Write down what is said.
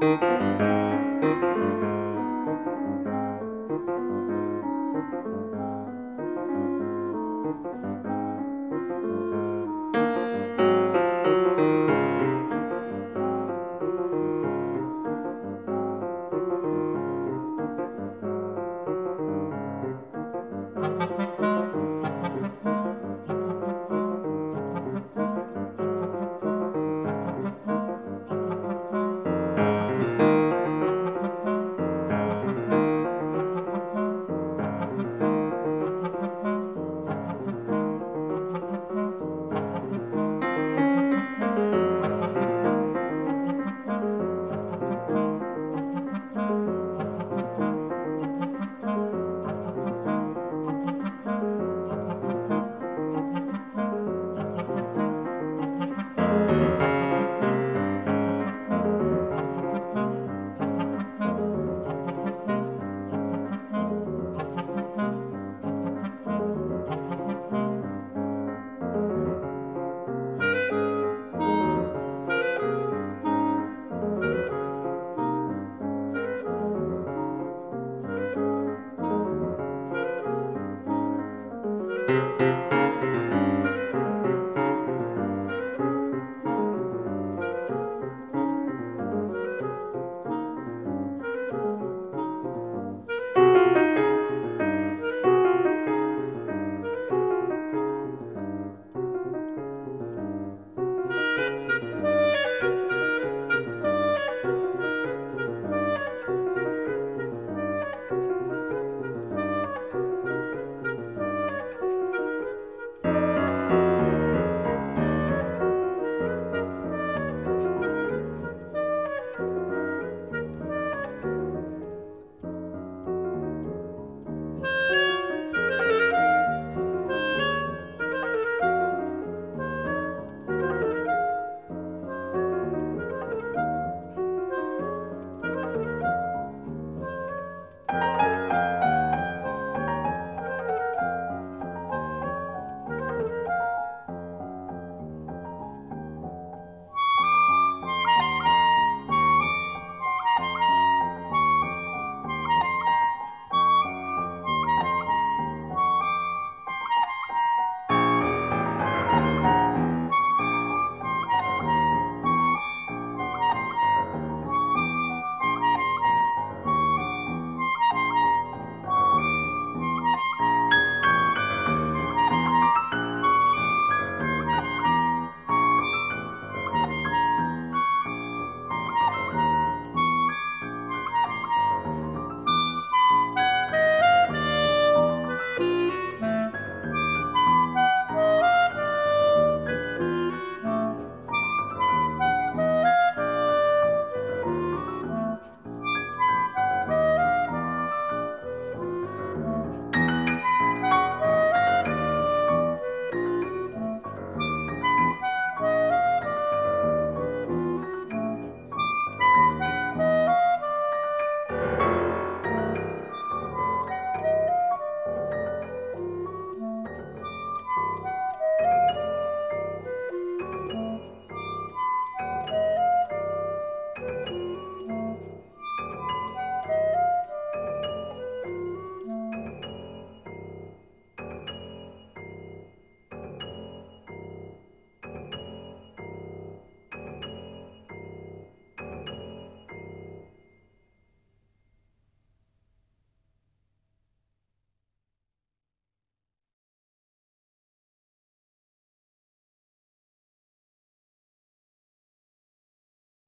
Música